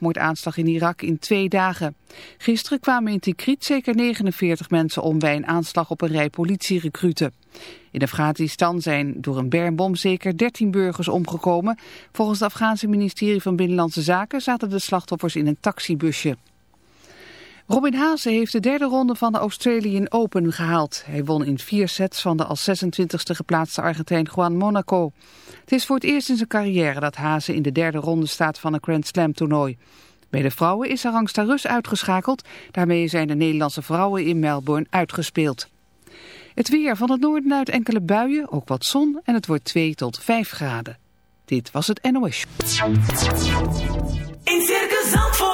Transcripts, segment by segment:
Moordaanslag in Irak in twee dagen. Gisteren kwamen in Tikrit zeker 49 mensen om bij een aanslag op een rij politierecruten. In Afghanistan zijn door een bermbom zeker 13 burgers omgekomen. Volgens het Afghaanse ministerie van Binnenlandse Zaken zaten de slachtoffers in een taxibusje. Robin Haase heeft de derde ronde van de Australian Open gehaald. Hij won in vier sets van de als 26e geplaatste Argentijn Juan Monaco. Het is voor het eerst in zijn carrière dat Haase in de derde ronde staat van een Grand Slam toernooi. Bij de vrouwen is Arangsta Rus uitgeschakeld. Daarmee zijn de Nederlandse vrouwen in Melbourne uitgespeeld. Het weer van het noorden uit enkele buien, ook wat zon en het wordt 2 tot 5 graden. Dit was het NOS. In Circus Zandvoort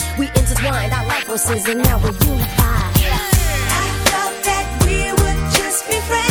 We intertwined our life forces and now we're unified. I thought that we would just be friends.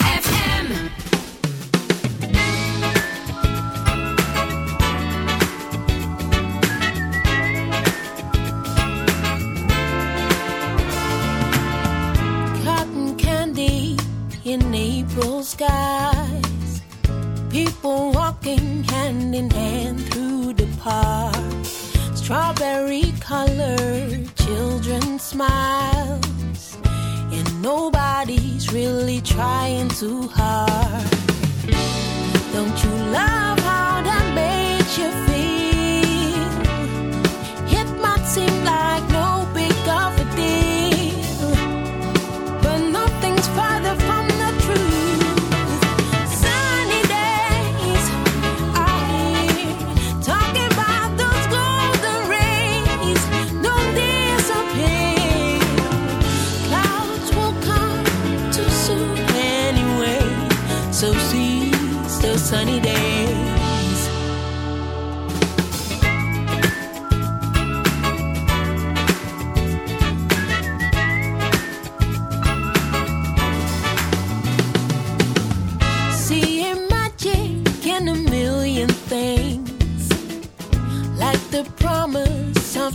trying too hard.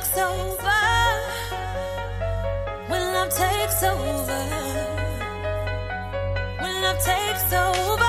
takes over, when love takes over, when love takes over.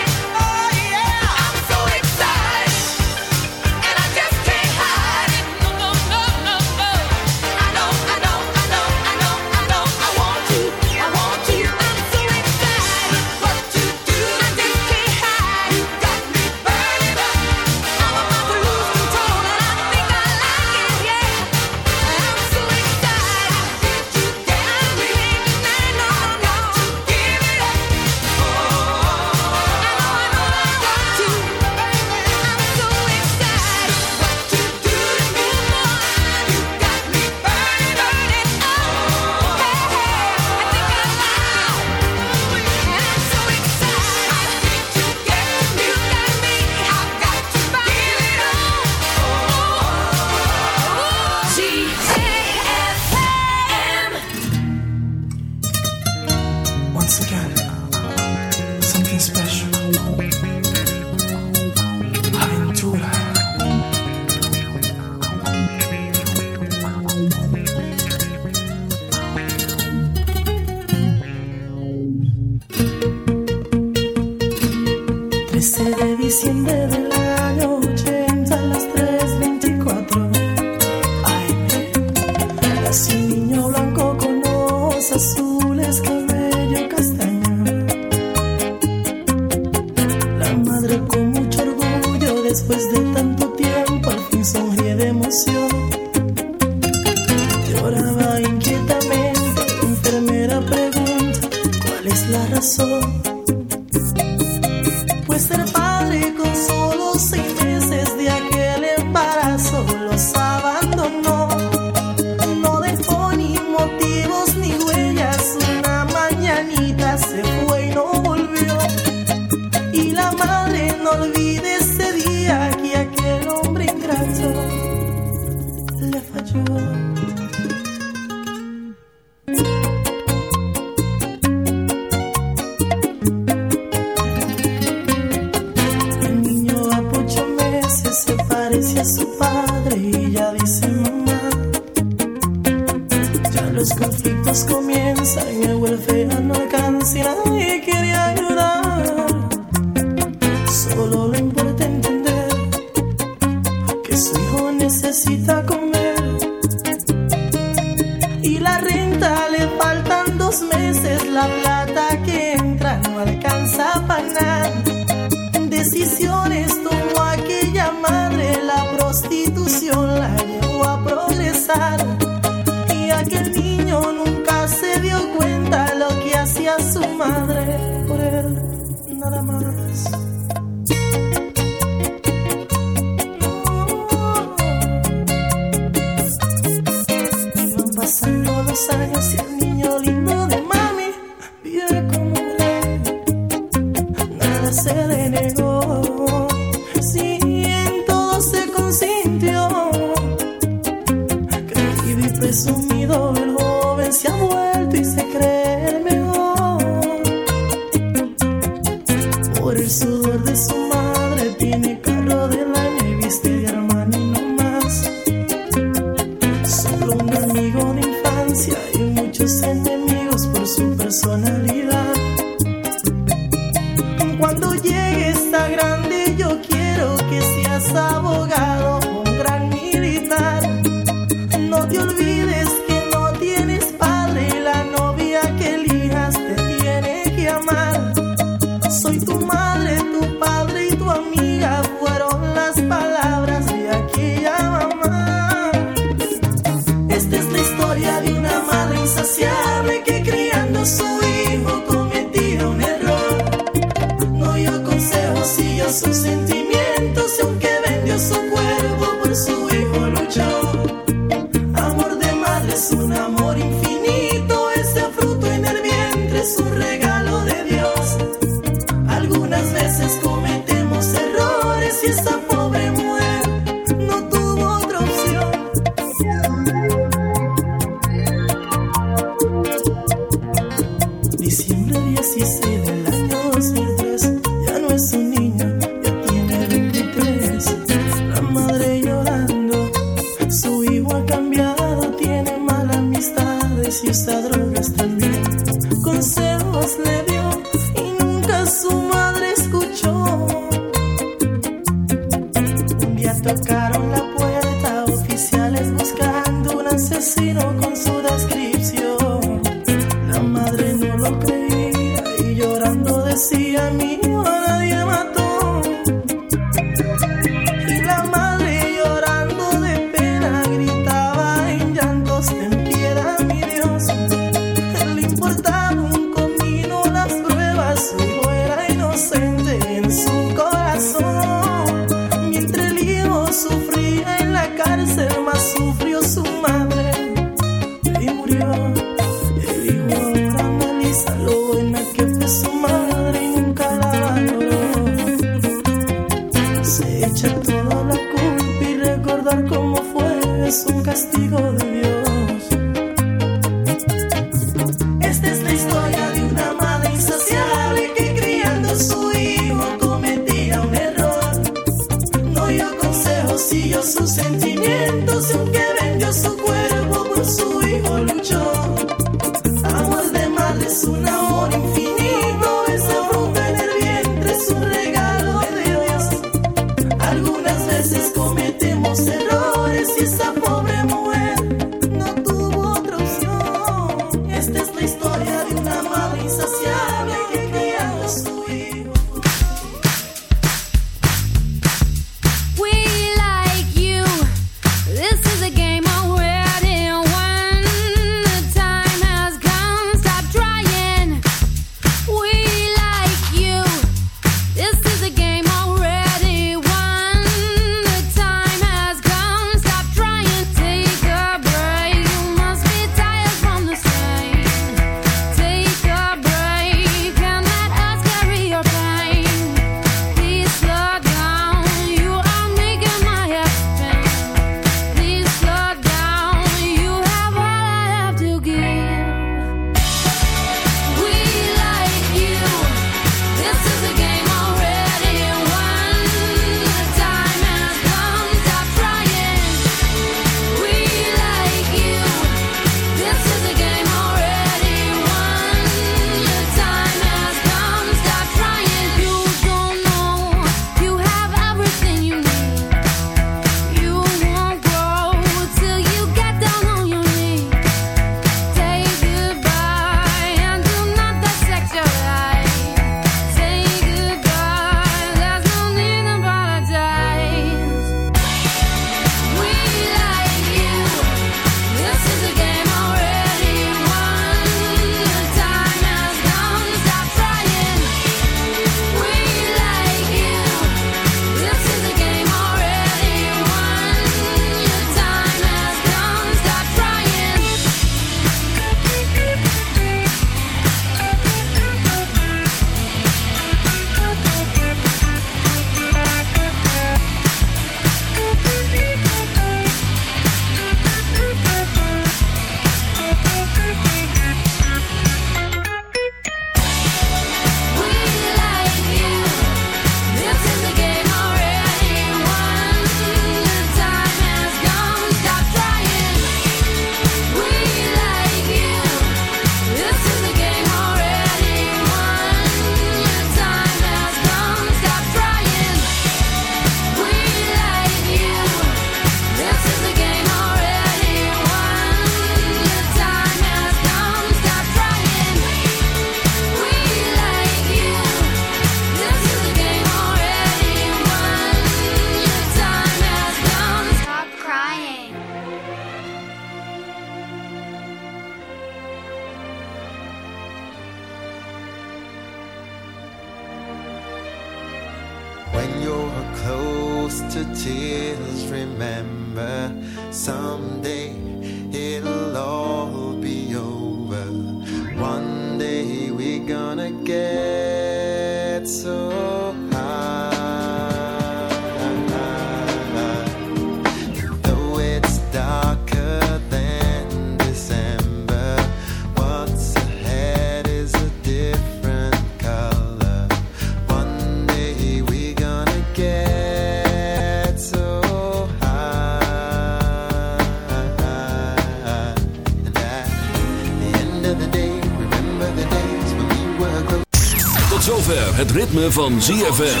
Het ritme van ZFM.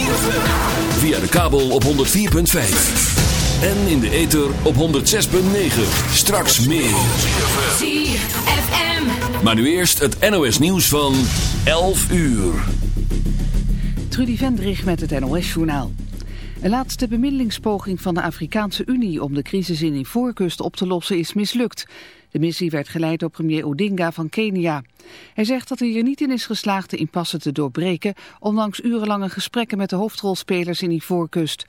Via de kabel op 104.5. En in de ether op 106.9. Straks meer. ZFM. Maar nu eerst het NOS nieuws van 11 uur. Trudy Vendrich met het NOS-journaal. Een laatste bemiddelingspoging van de Afrikaanse Unie om de crisis in Ivoorkust op te lossen is mislukt. De missie werd geleid door premier Odinga van Kenia. Hij zegt dat hij er niet in is geslaagd de impasse te doorbreken, ondanks urenlange gesprekken met de hoofdrolspelers in Ivoorkust.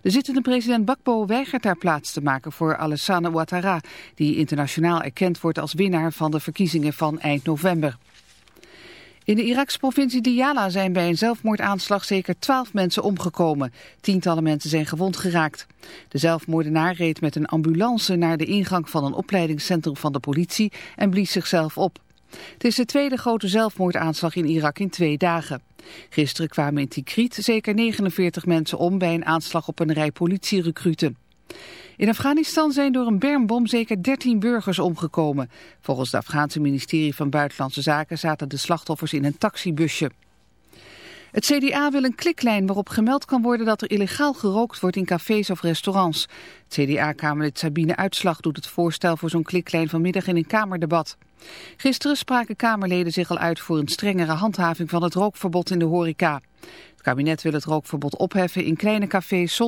De zittende president Bakbo weigert daar plaats te maken voor Alassane Ouattara, die internationaal erkend wordt als winnaar van de verkiezingen van eind november. In de Irakse provincie Diyala zijn bij een zelfmoordaanslag zeker twaalf mensen omgekomen. Tientallen mensen zijn gewond geraakt. De zelfmoordenaar reed met een ambulance naar de ingang van een opleidingscentrum van de politie en blies zichzelf op. Het is de tweede grote zelfmoordaanslag in Irak in twee dagen. Gisteren kwamen in Tikrit zeker 49 mensen om bij een aanslag op een rij politierecruten. In Afghanistan zijn door een bermbom zeker 13 burgers omgekomen. Volgens het Afghaanse ministerie van Buitenlandse Zaken zaten de slachtoffers in een taxibusje. Het CDA wil een kliklijn waarop gemeld kan worden dat er illegaal gerookt wordt in cafés of restaurants. Het CDA-kamerlid Sabine Uitslag doet het voorstel voor zo'n kliklijn vanmiddag in een kamerdebat. Gisteren spraken Kamerleden zich al uit voor een strengere handhaving van het rookverbod in de horeca. Het kabinet wil het rookverbod opheffen in kleine cafés zonder